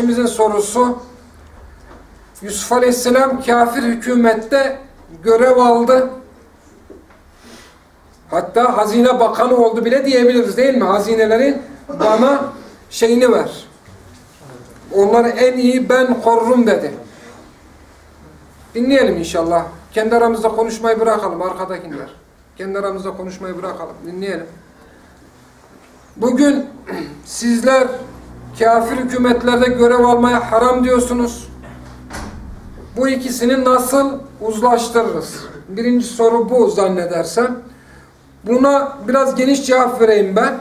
kardeşimizin sorusu Yusuf Aleyhisselam kafir hükümette görev aldı. Hatta hazine bakanı oldu bile diyebiliriz değil mi? Hazinelerin bana şeyini ver. Onları en iyi ben korurum dedi. Dinleyelim inşallah. Kendi aramızda konuşmayı bırakalım arkadakiler. Kendi aramızda konuşmayı bırakalım. Dinleyelim. Bugün sizler kafir hükümetlerde görev almaya haram diyorsunuz. Bu ikisini nasıl uzlaştırırız? Birinci soru bu zannedersem. Buna biraz geniş cevap vereyim ben.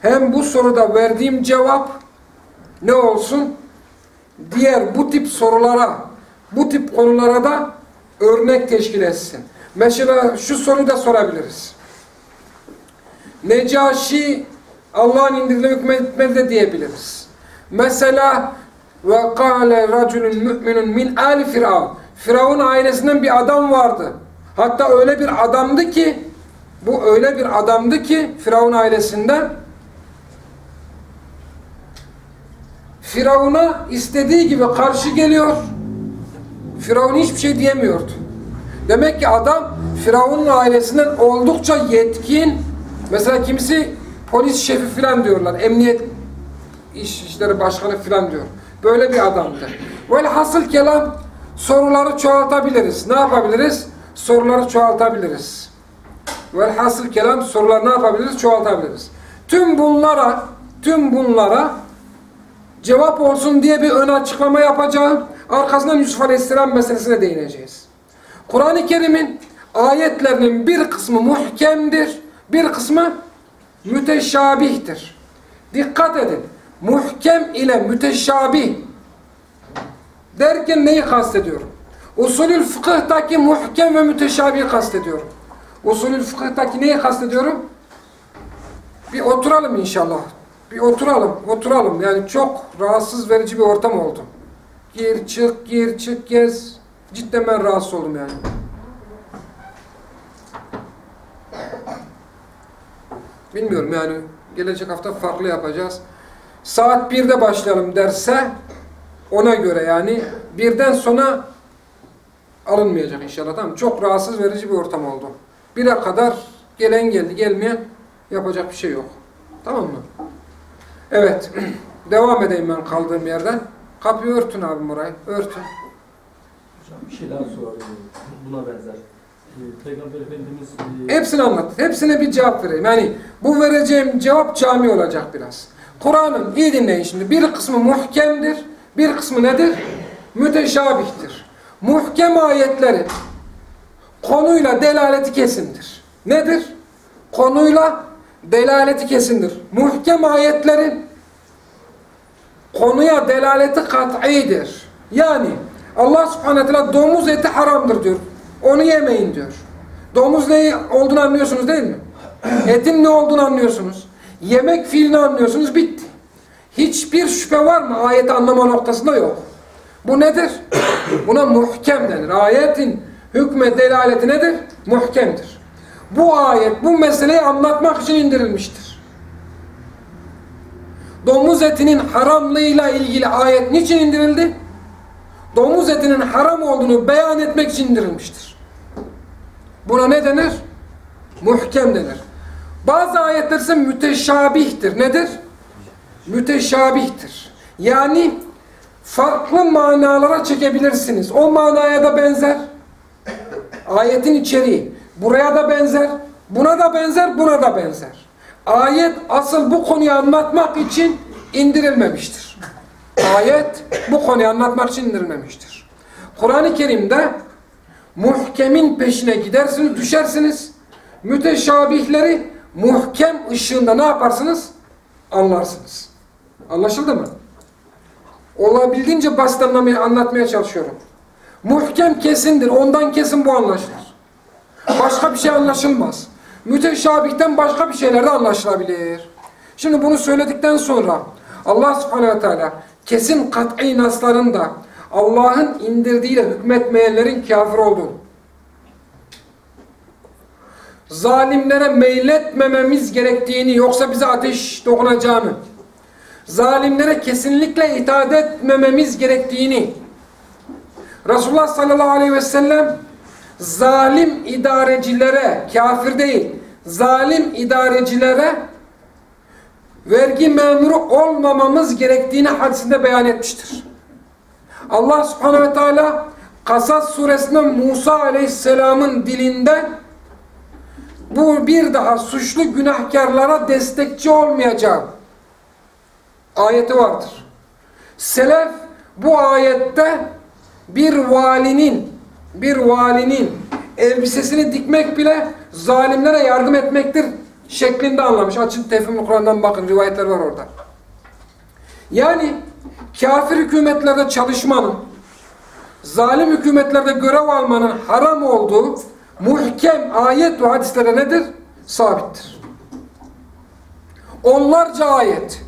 Hem bu soruda verdiğim cevap ne olsun? Diğer bu tip sorulara, bu tip konulara da örnek teşkil etsin. Mesela şu soruyu da sorabiliriz. Necaşi Allah'ın indirdiğine hükmetmedi de diyebiliriz. Mesela ve kâle raculun mü'minun min âli firavun. Firavun ailesinden bir adam vardı. Hatta öyle bir adamdı ki bu öyle bir adamdı ki Firavun ailesinden Firavun'a istediği gibi karşı geliyor. Firavun hiçbir şey diyemiyordu. Demek ki adam Firavun'un ailesinden oldukça yetkin. Mesela kimisi polis şefi filan diyorlar. Emniyet işleri başkanı filan diyor. Böyle bir adamdı. Velhasıl kelam soruları çoğaltabiliriz. Ne yapabiliriz? Soruları çoğaltabiliriz. Velhasıl kelam soruları ne yapabiliriz? Çoğaltabiliriz. Tüm bunlara tüm bunlara cevap olsun diye bir ön açıklama yapacağım. Arkasından Yusuf Aleyhisselam meselesine değineceğiz. Kur'an-ı Kerim'in ayetlerinin bir kısmı muhkemdir, bir kısmı müteşabihtir. Dikkat edin. Muhkem ile müteşabih derken neyi kastediyorum? Usulül fıkıhtaki muhkem ve müteşabih kastediyorum. Usulül fıkıhtaki neyi kastediyorum? Bir oturalım inşallah. Bir oturalım, oturalım. Yani çok rahatsız verici bir ortam oldu. Gir, çık, gir, çık, gez. Cidden ben rahatsız oldum yani. Bilmiyorum yani gelecek hafta farklı yapacağız. Saat 1'de başlayalım derse ona göre yani birden sonra alınmayacak inşallah tamam Çok rahatsız verici bir ortam oldu. Bire kadar gelen geldi gelmeyen yapacak bir şey yok. Tamam mı? Evet. Devam edeyim ben kaldığım yerden. Kapıyı örtün abi burayı. Örtün. Hocam bir şey daha sorabilirim. Buna benzer. Ee, Peygamber Efendimiz e, Hepsini anlat. Hepsine bir cevap vereyim. Yani bu vereceğim cevap cami olacak biraz. Kur'an'ın iyi dinleyin şimdi. Bir kısmı muhkemdir. Bir kısmı nedir? Müteşabihtir. Muhkem ayetleri konuyla delaleti kesindir. Nedir? Konuyla delaleti kesindir. Muhkem ayetlerin konuya delaleti kat'idir. Yani Allah subhanahu teala domuz eti haramdır diyor. Onu yemeyin diyor. Domuz ne olduğunu anlıyorsunuz değil mi? Etin ne olduğunu anlıyorsunuz. Yemek fiilini anlıyorsunuz. Bitti. Hiçbir şüphe var mı? Ayeti anlama noktasında yok. Bu nedir? Buna muhkem denir. Ayetin hükme delaleti nedir? Muhkemdir. Bu ayet bu meseleyi anlatmak için indirilmiştir. Domuz etinin haramlığıyla ilgili ayet niçin indirildi? Domuz etinin haram olduğunu beyan etmek için indirilmiştir. Buna ne denir? Muhkem denir. Bazı ayetler ise müteşabihtir. Nedir? Müteşabihtir. Yani farklı manalara çekebilirsiniz. O manaya da benzer. Ayetin içeriği. Buraya da benzer. Buna da benzer. Buna da benzer. Ayet asıl bu konuyu anlatmak için indirilmemiştir. Ayet bu konuyu anlatmak için indirilmemiştir. Kur'an-ı Kerim'de muhkemin peşine gidersiniz, düşersiniz. Müteşabihleri muhkem ışığında ne yaparsınız? Anlarsınız. Anlaşıldı mı? Olabildiğince basit anlamaya, anlatmaya çalışıyorum. Muhkem kesindir. Ondan kesin bu anlaşılır. Başka bir şey anlaşılmaz. Müteşabihten başka bir şeyler de anlaşılabilir. Şimdi bunu söyledikten sonra Allah subhanehu teala kesin kat'i naslarında Allah'ın indirdiğiyle hükmetmeyenlerin kafir olduğunu, zalimlere meyletmememiz gerektiğini yoksa bize ateş dokunacağını, zalimlere kesinlikle itaat etmememiz gerektiğini, Resulullah sallallahu aleyhi ve sellem zalim idarecilere, kafir değil, zalim idarecilere vergi memuru olmamamız gerektiğini hadisinde beyan etmiştir. Allah subhanehu ve teala Kasas suresinde Musa aleyhisselamın dilinde bu bir daha suçlu günahkarlara destekçi olmayacağım ayeti vardır. Selef bu ayette bir valinin bir valinin elbisesini dikmek bile zalimlere yardım etmektir şeklinde anlamış. Açın Tefhimul Kur'an'dan bakın rivayetler var orada. Yani kafir hükümetlerde çalışmanın zalim hükümetlerde görev almanın haram olduğu muhkem ayet ve hadislere nedir? Sabittir. Onlarca ayet.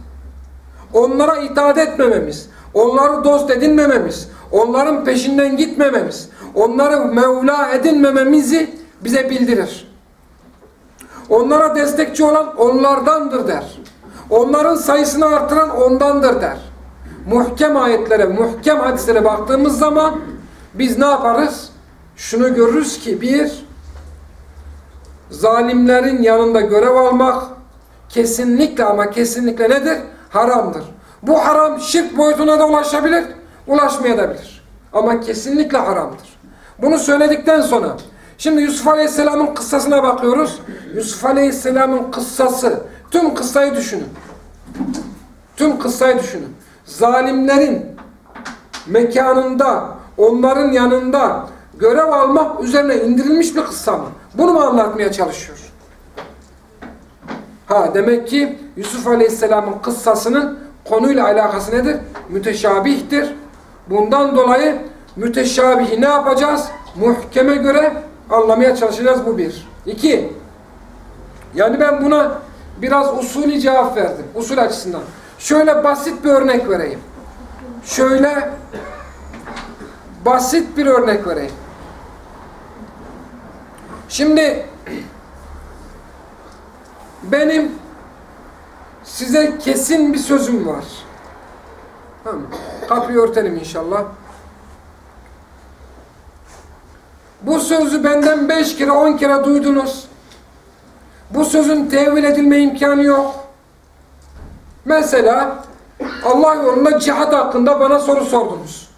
Onlara itaat etmememiz, onları dost edinmememiz, onların peşinden gitmememiz, onları Mevla edinmememizi bize bildirir. Onlara destekçi olan onlardandır der. Onların sayısını artıran ondandır der. Muhkem ayetlere, muhkem hadislere baktığımız zaman biz ne yaparız? Şunu görürüz ki bir, zalimlerin yanında görev almak kesinlikle ama kesinlikle nedir? Haramdır. Bu haram şirk boyutuna da ulaşabilir, ulaşmayabilir. Ama kesinlikle haramdır. Bunu söyledikten sonra Şimdi Yusuf Aleyhisselam'ın kıssasına bakıyoruz. Yusuf Aleyhisselam'ın kıssası. Tüm kıssayı düşünün. Tüm kıssayı düşünün. Zalimlerin mekanında, onların yanında görev almak üzerine indirilmiş bir kıssa mı? Bunu mu anlatmaya çalışıyor? Ha demek ki Yusuf Aleyhisselam'ın kıssasının konuyla alakası nedir? Müteşabihtir. Bundan dolayı müteşabihi ne yapacağız? Muhkeme göre anlamaya çalışacağız bu bir. İki, yani ben buna biraz usulü cevap verdim. Usul açısından. Şöyle basit bir örnek vereyim. Şöyle basit bir örnek vereyim. Şimdi benim size kesin bir sözüm var. Tamam. Kapıyı örtelim inşallah. Bu sözü benden beş kere on kere duydunuz. Bu sözün tevil edilme imkanı yok. Mesela Allah yolunda cihat hakkında bana soru sordunuz.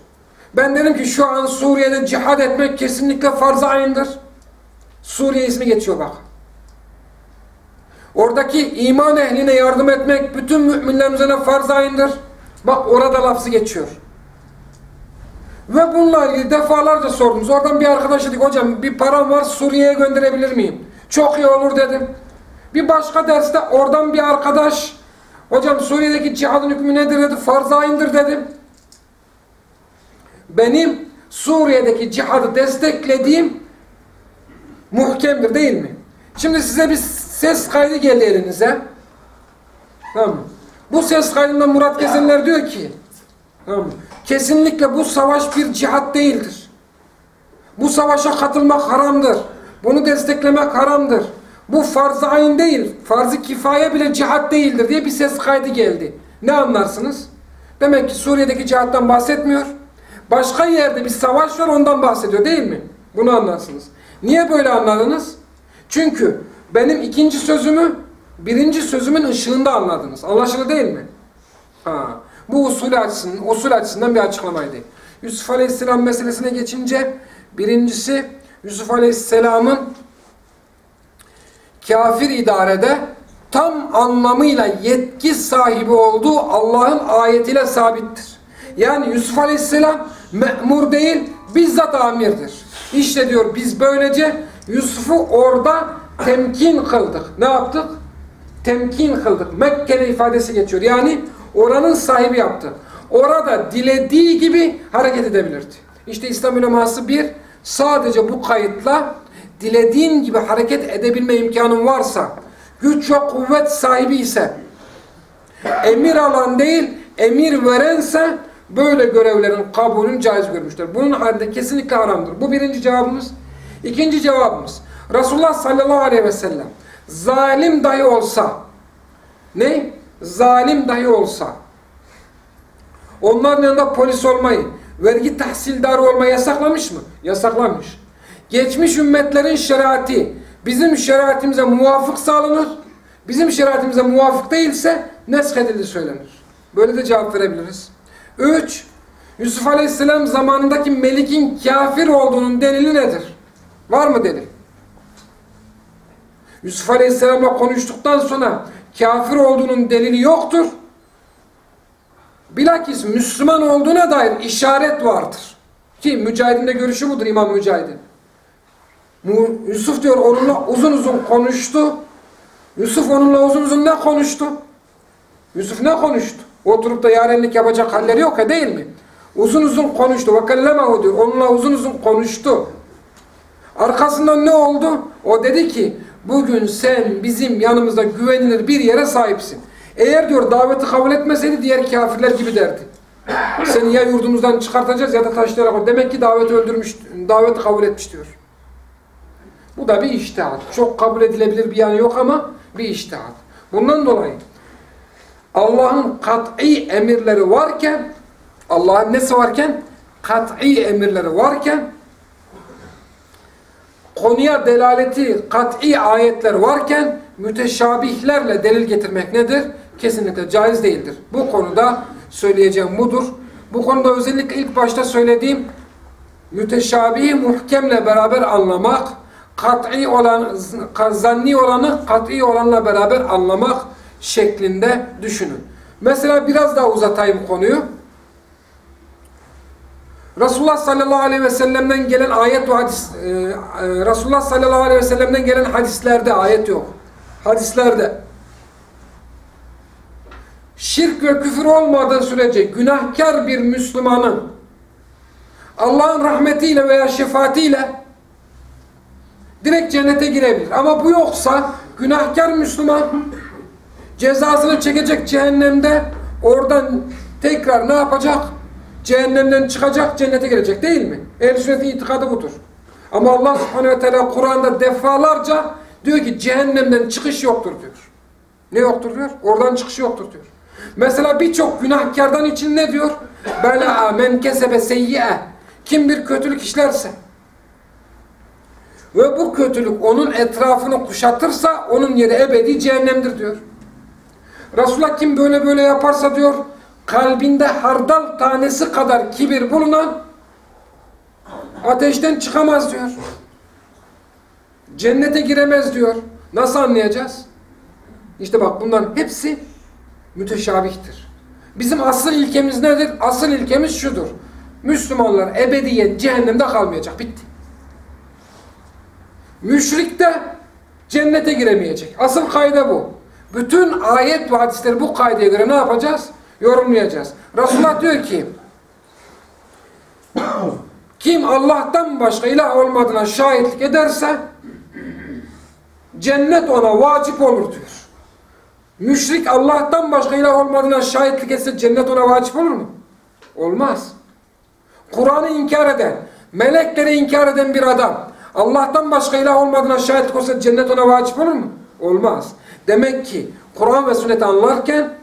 Ben dedim ki şu an Suriye'de cihad etmek kesinlikle farz-ı ayındır. Suriye ismi geçiyor bak. Oradaki iman ehline yardım etmek bütün müminlerin üzerine farz-ı ayındır. Bak orada lafzı geçiyor. Ve bununla ilgili defalarca sordunuz. Oradan bir arkadaş dedik hocam bir param var Suriye'ye gönderebilir miyim? Çok iyi olur dedim. Bir başka derste oradan bir arkadaş hocam Suriye'deki cihadın hükmü nedir dedi. Farz-ı ayındır dedim. Benim Suriye'deki cihadı desteklediğim muhkemdir değil mi? Şimdi size bir ses kaydı geldi elinize. Tamam Bu ses kaydında Murat Gezenler diyor ki tamam Kesinlikle bu savaş bir cihat değildir. Bu savaşa katılmak haramdır. Bunu desteklemek haramdır. Bu farz-ı ayn değil, farz-ı kifaye bile cihat değildir diye bir ses kaydı geldi. Ne anlarsınız? Demek ki Suriye'deki cihattan bahsetmiyor. Başka yerde bir savaş var ondan bahsediyor değil mi? Bunu anlarsınız. Niye böyle anladınız? Çünkü benim ikinci sözümü birinci sözümün ışığında anladınız. Anlaşıldı değil mi? Ha. Bu usul açısından, usul açısından bir açıklamaydı. Yusuf Aleyhisselam meselesine geçince birincisi Yusuf Aleyhisselam'ın kafir idarede tam anlamıyla yetki sahibi olduğu Allah'ın ayetiyle sabittir. Yani Yusuf Aleyhisselam memur değil, bizzat amirdir. İşte diyor biz böylece Yusuf'u orada temkin kıldık. Ne yaptık? Temkin kıldık. Mekke'de ifadesi geçiyor. Yani oranın sahibi yaptı. Orada dilediği gibi hareket edebilirdi. İşte İslam uleması bir, sadece bu kayıtla dilediğin gibi hareket edebilme imkanın varsa, güç ve kuvvet sahibi ise, emir alan değil, emir verense, böyle görevlerin kabulünü caiz görmüşler. Bunun halinde kesinlikle haramdır. Bu birinci cevabımız. İkinci cevabımız, Resulullah sallallahu aleyhi ve sellem, zalim dahi olsa, ne? Zalim dahi olsa, Onların yanında polis olmayı, vergi tahsildarı olmayı yasaklamış mı? Yasaklamış. Geçmiş ümmetlerin şeriatı bizim şeriatimize muvafık sağlanır. Bizim şeriatimize muvafık değilse nesk edildi söylenir. Böyle de cevap verebiliriz. 3. Yusuf Aleyhisselam zamanındaki melikin kafir olduğunun delili nedir? Var mı delil? Yusuf Aleyhisselam'la konuştuktan sonra kafir olduğunun delili yoktur. Bilakis Müslüman olduğuna dair işaret vardır. Ki Mücahid'in de görüşü budur İmam Mücahid'in. Yusuf diyor onunla uzun uzun konuştu. Yusuf onunla uzun uzun ne konuştu? Yusuf ne konuştu? Oturup da yarenlik yapacak halleri yok ya değil mi? Uzun uzun konuştu. Kellemehu diyor. Onunla uzun uzun konuştu. Arkasından ne oldu? O dedi ki bugün sen bizim yanımızda güvenilir bir yere sahipsin. Eğer diyor daveti kabul etmeseydi diğer kafirler gibi derdi. Seni ya yurdumuzdan çıkartacağız ya da taşlayarak koy. Demek ki daveti öldürmüş, daveti kabul etmiş diyor. Bu da bir iştihat. Çok kabul edilebilir bir yanı yok ama bir iştihat. Bundan dolayı Allah'ın kat'i emirleri varken Allah'ın nesi varken? Kat'i emirleri varken konuya delaleti kat'i ayetler varken müteşabihlerle delil getirmek nedir? Kesinlikle caiz değildir. Bu konuda söyleyeceğim budur. Bu konuda özellikle ilk başta söylediğim müteşabihi muhkemle beraber anlamak, kat'i olan, zanni olanı kat'i olanla beraber anlamak şeklinde düşünün. Mesela biraz daha uzatayım konuyu. Resulullah sallallahu aleyhi ve sellem'den gelen ayet ve hadis e, e, Resulullah sallallahu aleyhi ve sellem'den gelen hadislerde ayet yok. Hadislerde şirk ve küfür olmadığı sürece günahkar bir Müslümanın Allah'ın rahmetiyle veya şefaatiyle direkt cennete girebilir. Ama bu yoksa günahkar Müslüman cezasını çekecek cehennemde oradan tekrar ne yapacak? Cehennemden çıkacak, cennete girecek değil mi? Ehl-i sünnetin itikadı budur. Ama Allah subhanehu ve teala Kur'an'da defalarca diyor ki cehennemden çıkış yoktur diyor. Ne yoktur diyor? Oradan çıkış yoktur diyor. Mesela birçok günahkardan için ne diyor? Bela men kesebe seyyi'e. Kim bir kötülük işlerse ve bu kötülük onun etrafını kuşatırsa onun yeri ebedi cehennemdir diyor. Resulullah kim böyle böyle yaparsa diyor kalbinde hardal tanesi kadar kibir bulunan ateşten çıkamaz diyor. Cennete giremez diyor. Nasıl anlayacağız? İşte bak bunların hepsi müteşabihtir. Bizim asıl ilkemiz nedir? Asıl ilkemiz şudur. Müslümanlar ebediyen cehennemde kalmayacak. Bitti. Müşrik de cennete giremeyecek. Asıl kayda bu. Bütün ayet ve hadisleri bu kaydaya göre ne yapacağız? Yorumlayacağız. Resulullah diyor ki kim Allah'tan başka ilah olmadığına şahitlik ederse cennet ona vacip olur diyor. Müşrik Allah'tan başka ilah olmadığına şahitlik etse cennet ona vacip olur mu? Olmaz. Kur'an'ı inkar eden, melekleri inkar eden bir adam Allah'tan başka ilah olmadığına şahitlik olsa cennet ona vacip olur mu? Olmaz. Demek ki Kur'an ve sünneti anlarken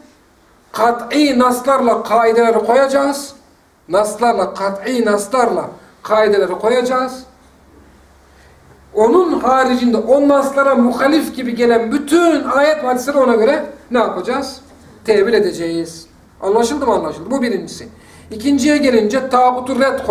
kat'i naslarla kaideleri koyacağız. Naslarla, kat'i naslarla kaideleri koyacağız. Onun haricinde o naslara muhalif gibi gelen bütün ayet hadisleri ona göre ne yapacağız? Tevil edeceğiz. Anlaşıldı mı anlaşıldı? Bu birincisi. İkinciye gelince tağutu red